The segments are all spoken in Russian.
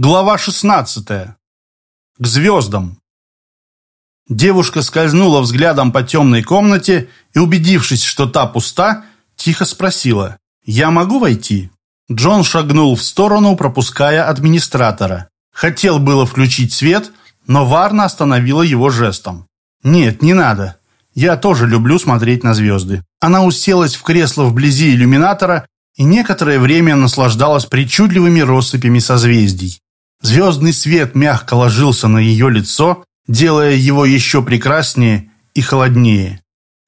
Глава 16. К звездам. Девушка скользнула взглядом по темной комнате и, убедившись, что та пуста, тихо спросила «Я могу войти?» Джон шагнул в сторону, пропуская администратора. Хотел было включить свет, но Варна остановила его жестом. «Нет, не надо. Я тоже люблю смотреть на звезды». Она уселась в кресло вблизи иллюминатора и некоторое время наслаждалась причудливыми россыпями созвездий. Звездный свет мягко ложился на ее лицо, делая его еще прекраснее и холоднее.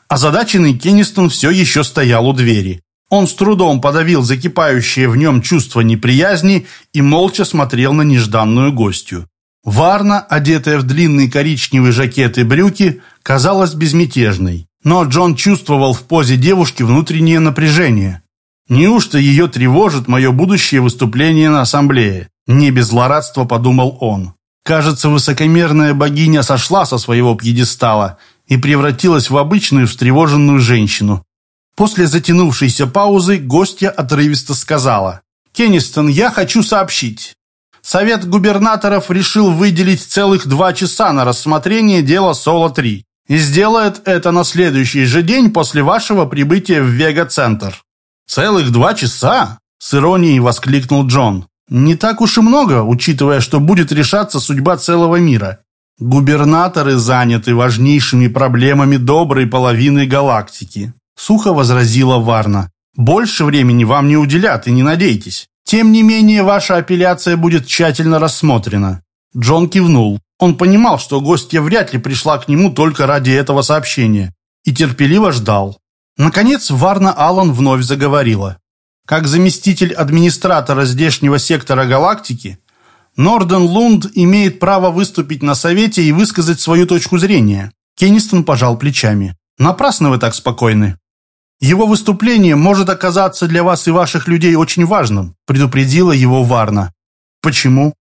Озадаченный Кеннистон все еще стоял у двери. Он с трудом подавил закипающее в нем чувство неприязни и молча смотрел на нежданную гостью. Варна, одетая в длинный коричневый жакет и брюки, казалась безмятежной. Но Джон чувствовал в позе девушки внутреннее напряжение. Неужто ее тревожит мое будущее выступление на ассамблее? Не без злорадства подумал он. Кажется, высокомерная богиня сошла со своего пьедестала и превратилась в обычную встревоженную женщину. После затянувшейся паузы гостья отрывисто сказала. «Кеннистон, я хочу сообщить. Совет губернаторов решил выделить целых два часа на рассмотрение дела Соло-3 и сделает это на следующий же день после вашего прибытия в Вега-центр». «Целых два часа?» – с иронией воскликнул Джон. Не так уж и много, учитывая, что будет решаться судьба целого мира. Губернаторы заняты важнейшими проблемами доброй половины галактики. Сухо возразила Варна. Больше времени вам не уделят и не надейтесь. Тем не менее, ваша апелляция будет тщательно рассмотрена. Джон кивнул. Он понимал, что гостья вряд ли пришла к нему только ради этого сообщения. И терпеливо ждал. Наконец, Варна Аллан вновь заговорила. Как заместитель администратора здешнего сектора галактики, Норден Лунд имеет право выступить на совете и высказать свою точку зрения. Кеннистон пожал плечами. Напрасно вы так спокойны. Его выступление может оказаться для вас и ваших людей очень важным, предупредила его Варна. Почему?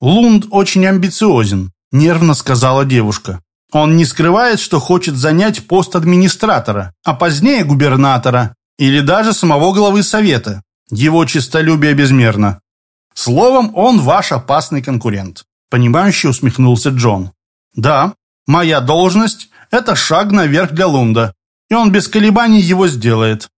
Лунд очень амбициозен, нервно сказала девушка. Он не скрывает, что хочет занять пост администратора, а позднее губернатора, или даже самого главы совета. Его честолюбие безмерно. Словом, он ваш опасный конкурент. Понимающе усмехнулся Джон. Да, моя должность – это шаг наверх для Лунда, и он без колебаний его сделает.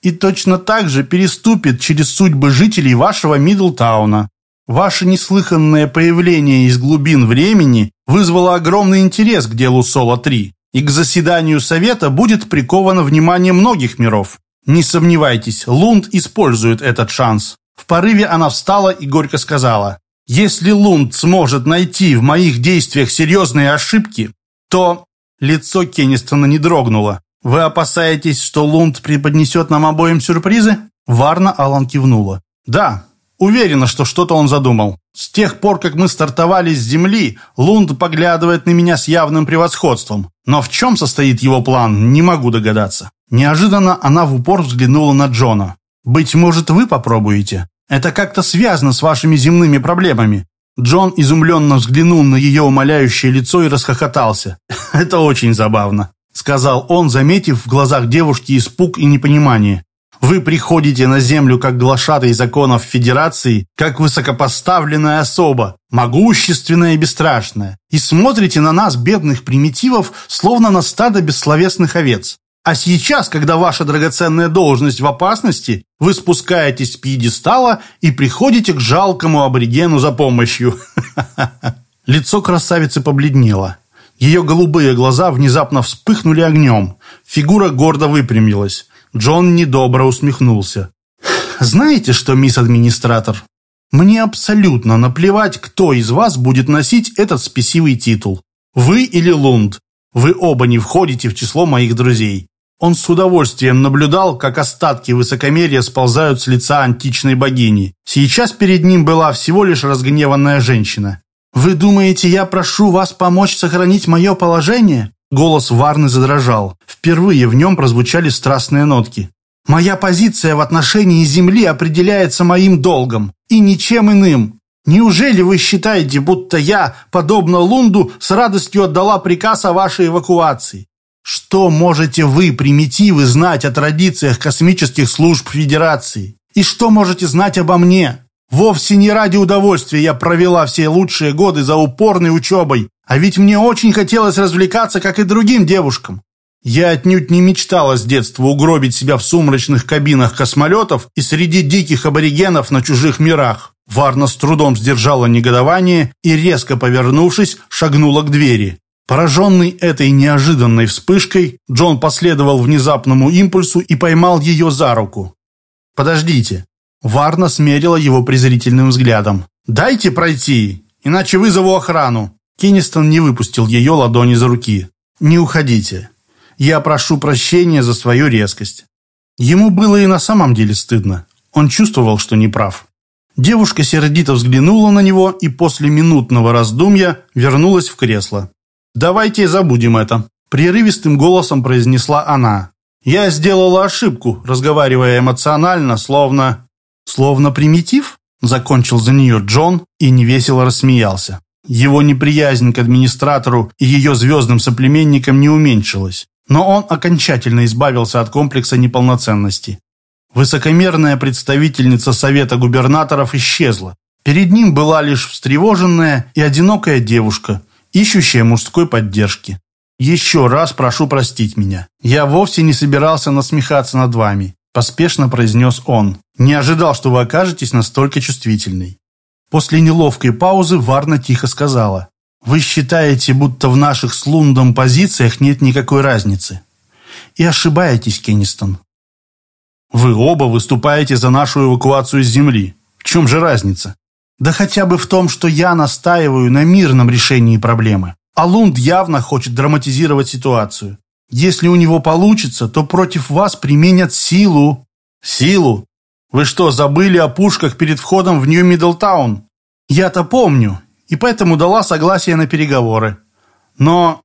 И точно так же переступит через судьбы жителей вашего Мидлтауна. Ваше неслыханное появление из глубин времени вызвало огромный интерес к делу Соло-3, и к заседанию Совета будет приковано внимание многих миров. Не сомневайтесь, Лунд использует этот шанс. В порыве она встала и горько сказала, «Если Лунд сможет найти в моих действиях серьезные ошибки, то...» Лицо Кеннистона не дрогнуло. «Вы опасаетесь, что Лунд преподнесет нам обоим сюрпризы?» Варна Алан кивнула. «Да, уверена, что что-то он задумал. С тех пор, как мы стартовали с Земли, Лунд поглядывает на меня с явным превосходством. Но в чем состоит его план, не могу догадаться. Неожиданно она в упор взглянула на Джона. «Быть может, вы попробуете? Это как-то связано с вашими земными проблемами». Джон изумленно взглянул на ее умоляющее лицо и расхохотался. «Это очень забавно», — сказал он, заметив в глазах девушки испуг и непонимание. «Вы приходите на землю как глашатый законов Федерации, как высокопоставленная особа, могущественная и бесстрашная, и смотрите на нас, бедных примитивов, словно на стадо бессловесных овец. А сейчас, когда ваша драгоценная должность в опасности, вы спускаетесь с пьедестала и приходите к жалкому аборигену за помощью. Лицо красавицы побледнело. Ее голубые глаза внезапно вспыхнули огнем. Фигура гордо выпрямилась. Джон недобро усмехнулся. «Знаете что, мисс администратор? Мне абсолютно наплевать, кто из вас будет носить этот спесивый титул. Вы или Лунд. Вы оба не входите в число моих друзей. Он с удовольствием наблюдал, как остатки высокомерия сползают с лица античной богини. Сейчас перед ним была всего лишь разгневанная женщина. «Вы думаете, я прошу вас помочь сохранить мое положение?» Голос Варны задрожал. Впервые в нем прозвучали страстные нотки. «Моя позиция в отношении Земли определяется моим долгом, и ничем иным. Неужели вы считаете, будто я, подобно Лунду, с радостью отдала приказ о вашей эвакуации? Что можете вы, примитивы, знать о традициях космических служб Федерации? И что можете знать обо мне? Вовсе не ради удовольствия я провела все лучшие годы за упорной учебой, а ведь мне очень хотелось развлекаться, как и другим девушкам. Я отнюдь не мечтала с детства угробить себя в сумрачных кабинах космолетов и среди диких аборигенов на чужих мирах. Варна с трудом сдержала негодование и, резко повернувшись, шагнула к двери. Пораженный этой неожиданной вспышкой, Джон последовал внезапному импульсу и поймал ее за руку. «Подождите». Варна смерила его презрительным взглядом. «Дайте пройти, иначе вызову охрану». Кеннистон не выпустил ее ладони за руки. «Не уходите. Я прошу прощения за свою резкость». Ему было и на самом деле стыдно. Он чувствовал, что не прав. Девушка сердито взглянула на него и после минутного раздумья вернулась в кресло. «Давайте забудем это», – прерывистым голосом произнесла она. «Я сделала ошибку, разговаривая эмоционально, словно...» «Словно примитив?» – закончил за нее Джон и невесело рассмеялся. Его неприязнь к администратору и ее звездным соплеменникам не уменьшилась, но он окончательно избавился от комплекса неполноценности. Высокомерная представительница Совета губернаторов исчезла. Перед ним была лишь встревоженная и одинокая девушка – ищущая мужской поддержки. «Еще раз прошу простить меня. Я вовсе не собирался насмехаться над вами», поспешно произнес он. «Не ожидал, что вы окажетесь настолько чувствительной». После неловкой паузы Варна тихо сказала. «Вы считаете, будто в наших с Лундом позициях нет никакой разницы. И ошибаетесь, Кеннистон. Вы оба выступаете за нашу эвакуацию с Земли. В чем же разница? Да хотя бы в том, что я настаиваю на мирном решении проблемы. А Лунд явно хочет драматизировать ситуацию. Если у него получится, то против вас применят силу. Силу? Вы что, забыли о пушках перед входом в Нью-Миддлтаун? Я-то помню, и поэтому дала согласие на переговоры. Но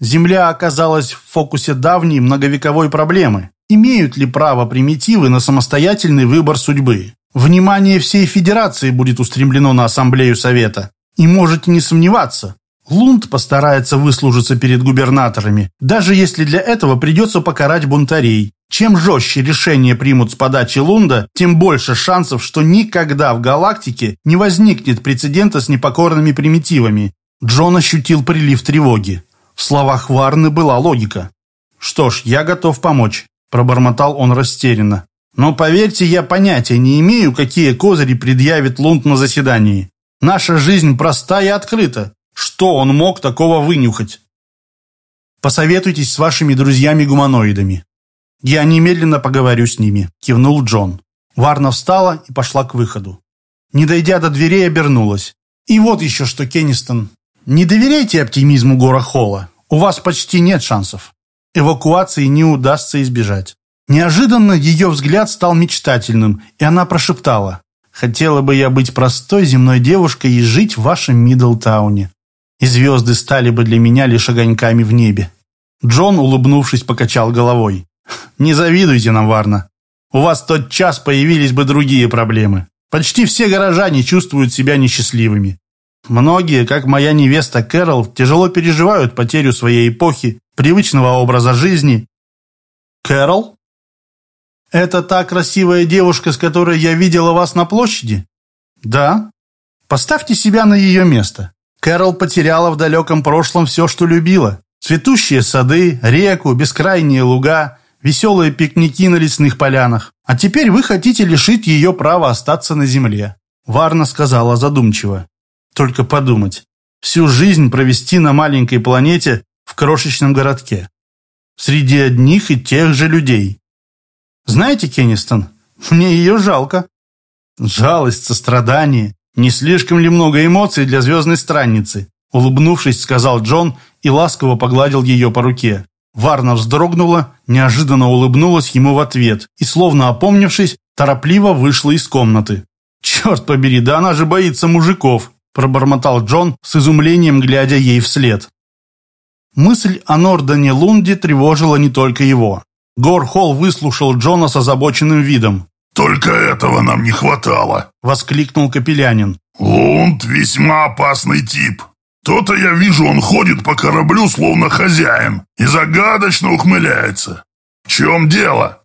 Земля оказалась в фокусе давней многовековой проблемы. Имеют ли право примитивы на самостоятельный выбор судьбы? Внимание всей Федерации будет устремлено на Ассамблею Совета. И можете не сомневаться, Лунд постарается выслужиться перед губернаторами, даже если для этого придется покарать бунтарей. Чем жестче решения примут с подачи Лунда, тем больше шансов, что никогда в галактике не возникнет прецедента с непокорными примитивами. Джон ощутил прилив тревоги. В словах Варны была логика. «Что ж, я готов помочь», – пробормотал он растерянно. Но поверьте, я понятия не имею, какие козыри предъявит Лунд на заседании. Наша жизнь проста и открыта. Что он мог такого вынюхать? Посоветуйтесь с вашими друзьями-гуманоидами. Я немедленно поговорю с ними, кивнул Джон. Варна встала и пошла к выходу. Не дойдя до дверей, обернулась. И вот еще что, Кеннистон. Не доверяйте оптимизму Гора Холла. У вас почти нет шансов. Эвакуации не удастся избежать. Неожиданно ее взгляд стал мечтательным, и она прошептала. «Хотела бы я быть простой земной девушкой и жить в вашем Миддлтауне. И звезды стали бы для меня лишь огоньками в небе». Джон, улыбнувшись, покачал головой. «Не завидуйте нам, Варна. У вас тот час появились бы другие проблемы. Почти все горожане чувствуют себя несчастливыми. Многие, как моя невеста Кэрол, тяжело переживают потерю своей эпохи, привычного образа жизни. Кэрол? «Это та красивая девушка, с которой я видела вас на площади?» «Да». «Поставьте себя на ее место. Кэрол потеряла в далеком прошлом все, что любила. Цветущие сады, реку, бескрайние луга, веселые пикники на лесных полянах. А теперь вы хотите лишить ее права остаться на земле». Варна сказала задумчиво. «Только подумать. Всю жизнь провести на маленькой планете в крошечном городке. Среди одних и тех же людей. Знаете, Кеннистон, мне ее жалко. Жалость, сострадание. Не слишком ли много эмоций для звездной странницы? Улыбнувшись, сказал Джон и ласково погладил ее по руке. Варна вздрогнула, неожиданно улыбнулась ему в ответ и, словно опомнившись, торопливо вышла из комнаты. «Черт побери, да она же боится мужиков!» пробормотал Джон с изумлением, глядя ей вслед. Мысль о Нордоне Лунде тревожила не только его. Горхолл выслушал Джона с озабоченным видом. «Только этого нам не хватало!» — воскликнул Капелянин. «Лунд весьма опасный тип. То-то я вижу, он ходит по кораблю, словно хозяин, и загадочно ухмыляется. В чем дело?»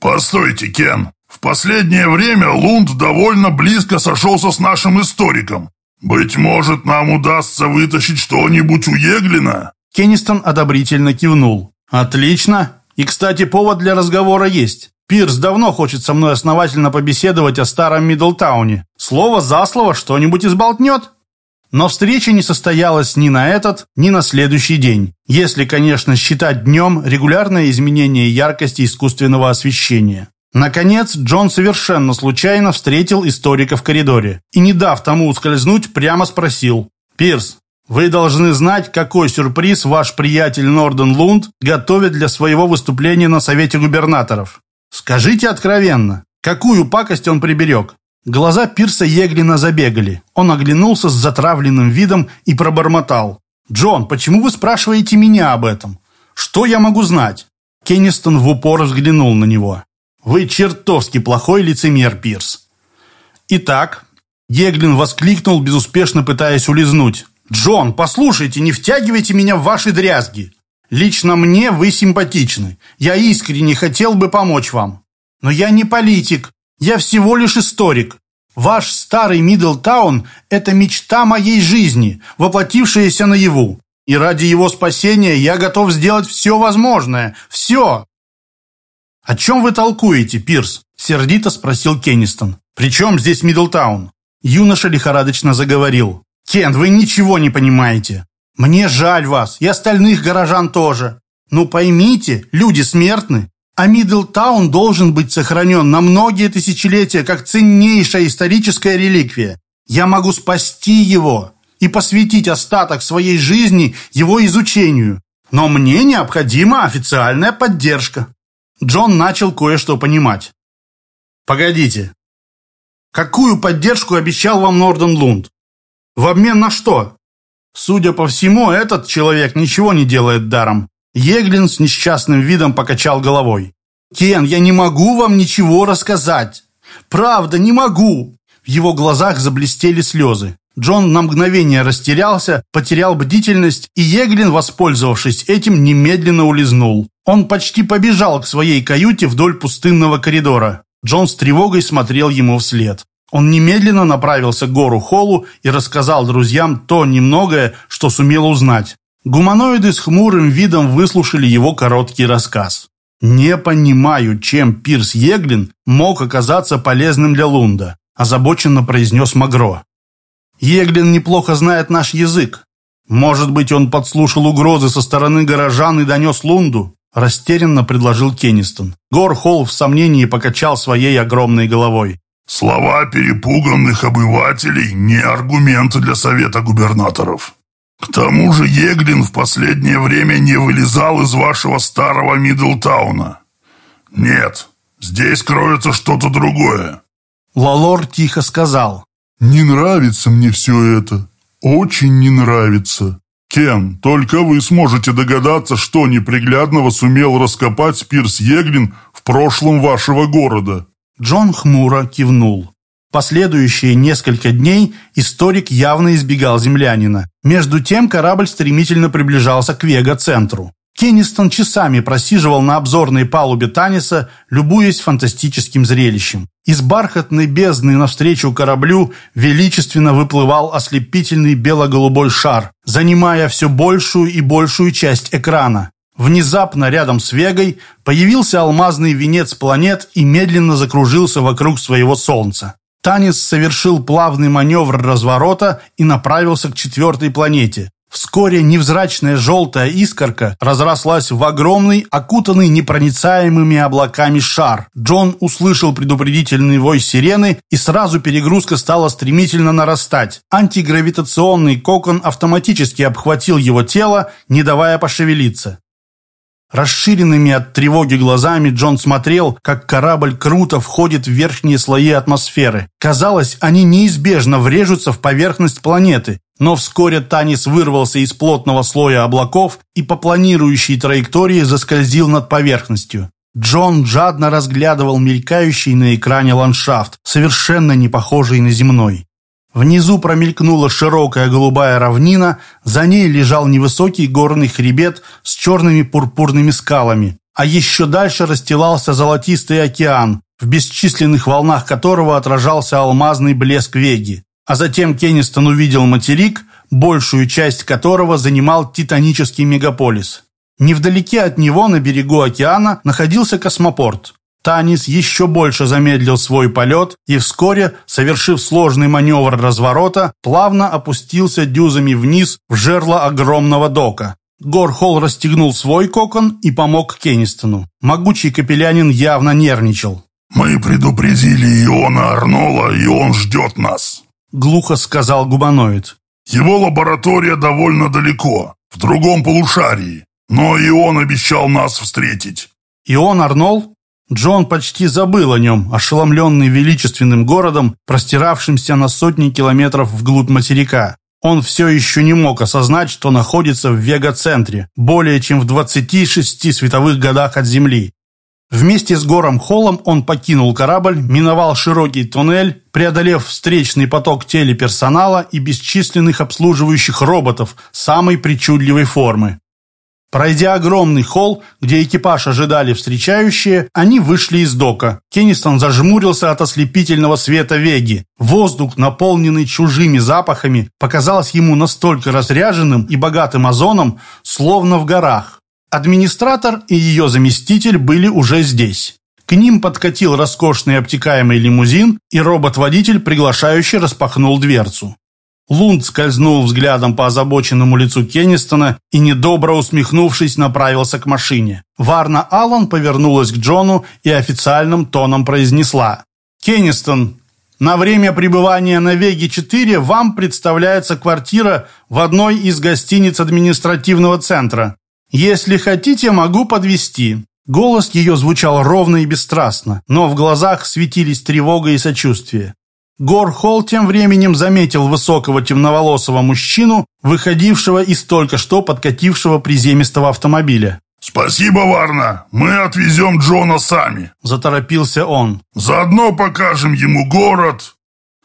«Постойте, Кен!» В последнее время Лунд довольно близко сошелся с нашим историком. Быть может, нам удастся вытащить что-нибудь у Еглина?» Кеннистон одобрительно кивнул. «Отлично. И, кстати, повод для разговора есть. Пирс давно хочет со мной основательно побеседовать о старом Мидлтауне. Слово за слово что-нибудь изболтнет». Но встреча не состоялась ни на этот, ни на следующий день, если, конечно, считать днем регулярное изменение яркости искусственного освещения. Наконец, Джон совершенно случайно встретил историка в коридоре и, не дав тому ускользнуть, прямо спросил «Пирс, вы должны знать, какой сюрприз ваш приятель Норден Лунд готовит для своего выступления на Совете губернаторов. Скажите откровенно, какую пакость он приберег?» Глаза Пирса Еглина забегали. Он оглянулся с затравленным видом и пробормотал. «Джон, почему вы спрашиваете меня об этом? Что я могу знать?» Кеннистон в упор взглянул на него. «Вы чертовски плохой лицемер, Пирс». «Итак», Еглин воскликнул, безуспешно пытаясь улизнуть. «Джон, послушайте, не втягивайте меня в ваши дрязги. Лично мне вы симпатичны. Я искренне хотел бы помочь вам. Но я не политик. Я всего лишь историк. Ваш старый Мидлтаун – это мечта моей жизни, воплотившаяся наяву. И ради его спасения я готов сделать все возможное. Все. «О чем вы толкуете, Пирс?» – сердито спросил Кеннистон. «При чем здесь Мидлтаун?» Юноша лихорадочно заговорил. «Кен, вы ничего не понимаете. Мне жаль вас, и остальных горожан тоже. Ну поймите, люди смертны, а Мидлтаун должен быть сохранен на многие тысячелетия как ценнейшая историческая реликвия. Я могу спасти его и посвятить остаток своей жизни его изучению. Но мне необходима официальная поддержка. Джон начал кое-что понимать. Погодите. Какую поддержку обещал вам Норден Лунд? В обмен на что? Судя по всему, этот человек ничего не делает даром. Еглин с несчастным видом покачал головой. «Кен, я не могу вам ничего рассказать. Правда, не могу!» В его глазах заблестели слезы. Джон на мгновение растерялся, потерял бдительность, и Еглин, воспользовавшись этим, немедленно улизнул. Он почти побежал к своей каюте вдоль пустынного коридора. Джон с тревогой смотрел ему вслед. Он немедленно направился к гору Холлу и рассказал друзьям то немногое, что сумел узнать. Гуманоиды с хмурым видом выслушали его короткий рассказ. «Не понимаю, чем Пирс Еглин мог оказаться полезным для Лунда», озабоченно произнес Магро. «Еглин неплохо знает наш язык. Может быть, он подслушал угрозы со стороны горожан и донес Лунду?» растерянно предложил Кеннистон. Гор Холл в сомнении покачал своей огромной головой. Слова перепуганных обывателей не аргумент для совета губернаторов. К тому же Еглин в последнее время не вылезал из вашего старого Мидлтауна. Нет, здесь кроется что-то другое. Лалор тихо сказал. Не нравится мне все это. Очень не нравится. Кен, только вы сможете догадаться, что неприглядного сумел раскопать Пирс Еглин в прошлом вашего города. Джон хмуро кивнул. Последующие несколько дней историк явно избегал землянина. Между тем корабль стремительно приближался к Вега-центру. Кеннистон часами просиживал на обзорной палубе Таниса, любуясь фантастическим зрелищем. Из бархатной бездны навстречу кораблю величественно выплывал ослепительный бело-голубой шар, занимая все большую и большую часть экрана. Внезапно рядом с Вегой появился алмазный венец планет и медленно закружился вокруг своего Солнца. Танис совершил плавный маневр разворота и направился к четвертой планете. Вскоре невзрачная желтая искорка разрослась в огромный, окутанный непроницаемыми облаками шар. Джон услышал предупредительный вой сирены, и сразу перегрузка стала стремительно нарастать. Антигравитационный кокон автоматически обхватил его тело, не давая пошевелиться. Расширенными от тревоги глазами Джон смотрел, как корабль круто входит в верхние слои атмосферы. Казалось, они неизбежно врежутся в поверхность планеты. Но вскоре Танис вырвался из плотного слоя облаков и по планирующей траектории заскользил над поверхностью. Джон жадно разглядывал мелькающий на экране ландшафт, совершенно не похожий на земной. Внизу промелькнула широкая голубая равнина, за ней лежал невысокий горный хребет с черными пурпурными скалами, а еще дальше расстилался золотистый океан, в бесчисленных волнах которого отражался алмазный блеск Веги. А затем Кеннистон увидел материк, большую часть которого занимал титанический мегаполис. Невдалеке от него, на берегу океана, находился космопорт. Танис еще больше замедлил свой полет и вскоре, совершив сложный маневр разворота, плавно опустился дюзами вниз в жерло огромного дока. Горхол расстегнул свой кокон и помог Кеннистону. Могучий капелянин явно нервничал. «Мы предупредили Иона Арнола, и он ждет нас», — глухо сказал гуманоид. «Его лаборатория довольно далеко, в другом полушарии, но и он обещал нас встретить». «Ион Арнол?» Джон почти забыл о нем, ошеломленный величественным городом, простиравшимся на сотни километров вглубь материка. Он все еще не мог осознать, что находится в Вега-центре, более чем в 26 световых годах от Земли. Вместе с Гором Холлом он покинул корабль, миновал широкий туннель, преодолев встречный поток телеперсонала и бесчисленных обслуживающих роботов самой причудливой формы. Пройдя огромный холл, где экипаж ожидали встречающие, они вышли из дока. Кеннистон зажмурился от ослепительного света Веги. Воздух, наполненный чужими запахами, показался ему настолько разряженным и богатым озоном, словно в горах. Администратор и ее заместитель были уже здесь. К ним подкатил роскошный обтекаемый лимузин, и робот-водитель приглашающий распахнул дверцу. Лунд скользнул взглядом по озабоченному лицу Кеннистона и, недобро усмехнувшись, направился к машине. Варна Аллан повернулась к Джону и официальным тоном произнесла. «Кеннистон, на время пребывания на Веге-4 вам представляется квартира в одной из гостиниц административного центра. Если хотите, могу подвести. Голос ее звучал ровно и бесстрастно, но в глазах светились тревога и сочувствие. Гор Холл тем временем заметил высокого темноволосого мужчину, выходившего из только что подкатившего приземистого автомобиля. «Спасибо, Варна, мы отвезем Джона сами», – заторопился он. «Заодно покажем ему город.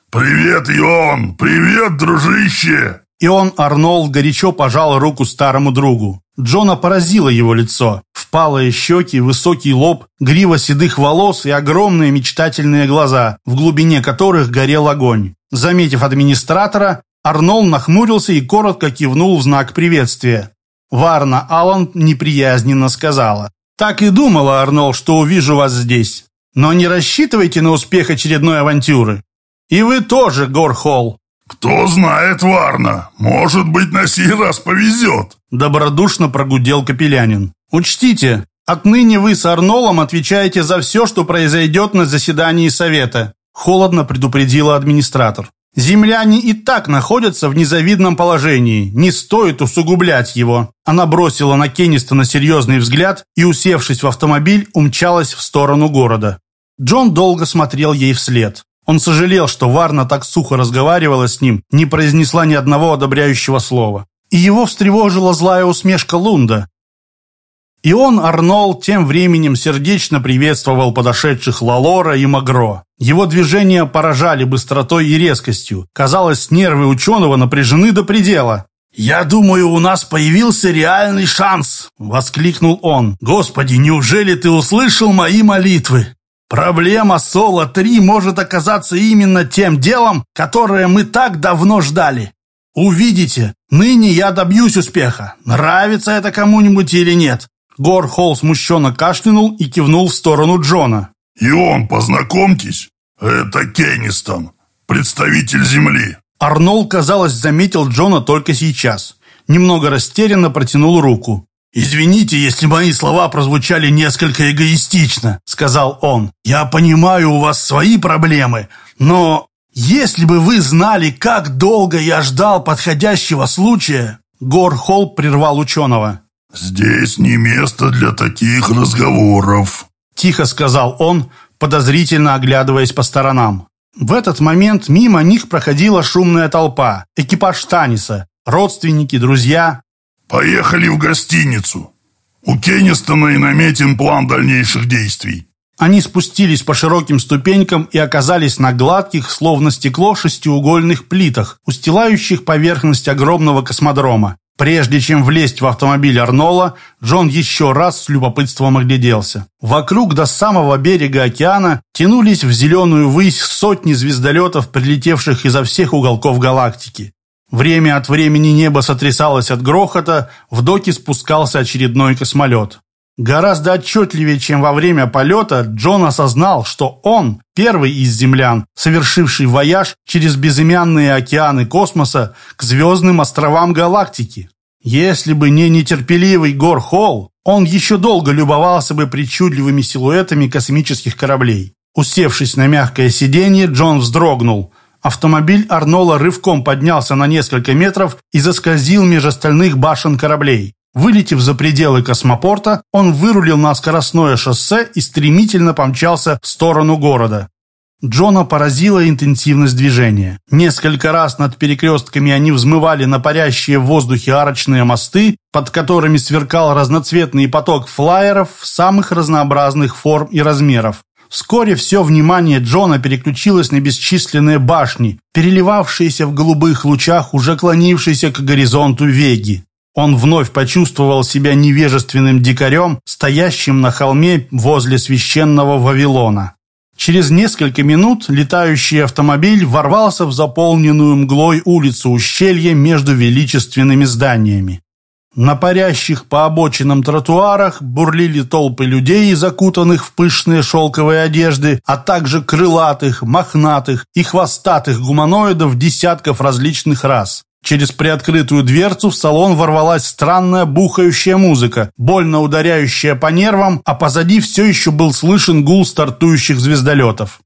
Привет, Ион, привет, дружище!» И он, Арнольд, горячо пожал руку старому другу. Джона поразило его лицо. Впалые щеки, высокий лоб, грива седых волос и огромные мечтательные глаза, в глубине которых горел огонь. Заметив администратора, Арнольд нахмурился и коротко кивнул в знак приветствия. Варна Аллан неприязненно сказала. «Так и думала, Арнольд, что увижу вас здесь. Но не рассчитывайте на успех очередной авантюры. И вы тоже, Горхолл. «Кто знает, Варна, может быть, на сей раз повезет!» Добродушно прогудел Капелянин. «Учтите, отныне вы с Арнолом отвечаете за все, что произойдет на заседании Совета», холодно предупредила администратор. «Земляне и так находятся в незавидном положении, не стоит усугублять его». Она бросила на Кеннистона серьезный взгляд и, усевшись в автомобиль, умчалась в сторону города. Джон долго смотрел ей вслед. Он сожалел, что Варна так сухо разговаривала с ним, не произнесла ни одного одобряющего слова. И его встревожила злая усмешка Лунда. И он, Арнол, тем временем сердечно приветствовал подошедших Лалора и Магро. Его движения поражали быстротой и резкостью. Казалось, нервы ученого напряжены до предела. «Я думаю, у нас появился реальный шанс!» – воскликнул он. «Господи, неужели ты услышал мои молитвы?» Проблема Соло-3 может оказаться именно тем делом, которое мы так давно ждали. Увидите, ныне я добьюсь успеха. Нравится это кому-нибудь или нет?» Гор Холл смущенно кашлянул и кивнул в сторону Джона. «И он, познакомьтесь, это Кеннистон, представитель Земли». Арнольд, казалось, заметил Джона только сейчас. Немного растерянно протянул руку. «Извините, если мои слова прозвучали несколько эгоистично», — сказал он. «Я понимаю, у вас свои проблемы, но если бы вы знали, как долго я ждал подходящего случая...» Гор Холл прервал ученого. «Здесь не место для таких разговоров», — тихо сказал он, подозрительно оглядываясь по сторонам. В этот момент мимо них проходила шумная толпа, экипаж Таниса, родственники, друзья, «Поехали в гостиницу. У Кеннистона и наметен план дальнейших действий». Они спустились по широким ступенькам и оказались на гладких, словно стекло, шестиугольных плитах, устилающих поверхность огромного космодрома. Прежде чем влезть в автомобиль Арнола, Джон еще раз с любопытством огляделся. Вокруг до самого берега океана тянулись в зеленую высь сотни звездолетов, прилетевших изо всех уголков галактики. Время от времени небо сотрясалось от грохота, в доки спускался очередной космолет. Гораздо отчетливее, чем во время полета, Джон осознал, что он первый из землян, совершивший вояж через безымянные океаны космоса к звездным островам галактики. Если бы не нетерпеливый Гор Холл, он еще долго любовался бы причудливыми силуэтами космических кораблей. Усевшись на мягкое сиденье, Джон вздрогнул. Автомобиль Арнола рывком поднялся на несколько метров и заскользил меж остальных башен кораблей. Вылетев за пределы космопорта, он вырулил на скоростное шоссе и стремительно помчался в сторону города. Джона поразила интенсивность движения. Несколько раз над перекрестками они взмывали на парящие в воздухе арочные мосты, под которыми сверкал разноцветный поток флайеров самых разнообразных форм и размеров. Вскоре все внимание Джона переключилось на бесчисленные башни, переливавшиеся в голубых лучах уже клонившиеся к горизонту Веги. Он вновь почувствовал себя невежественным дикарем, стоящим на холме возле священного Вавилона. Через несколько минут летающий автомобиль ворвался в заполненную мглой улицу ущелья между величественными зданиями. На парящих по обочинам тротуарах бурлили толпы людей, закутанных в пышные шелковые одежды, а также крылатых, мохнатых и хвостатых гуманоидов десятков различных рас. Через приоткрытую дверцу в салон ворвалась странная бухающая музыка, больно ударяющая по нервам, а позади все еще был слышен гул стартующих звездолетов.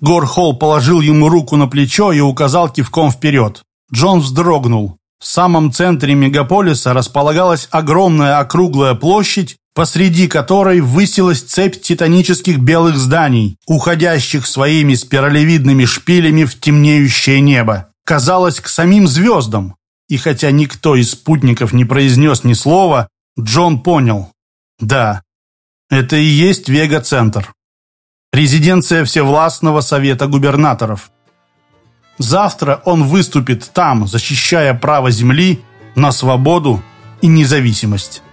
Горхолл положил ему руку на плечо и указал кивком вперед. Джон вздрогнул. В самом центре мегаполиса располагалась огромная округлая площадь, посреди которой высилась цепь титанических белых зданий, уходящих своими спиралевидными шпилями в темнеющее небо казалось, к самим звездам. И хотя никто из спутников не произнес ни слова, Джон понял. Да, это и есть Вега-центр. Резиденция Всевластного Совета Губернаторов. Завтра он выступит там, защищая право Земли на свободу и независимость.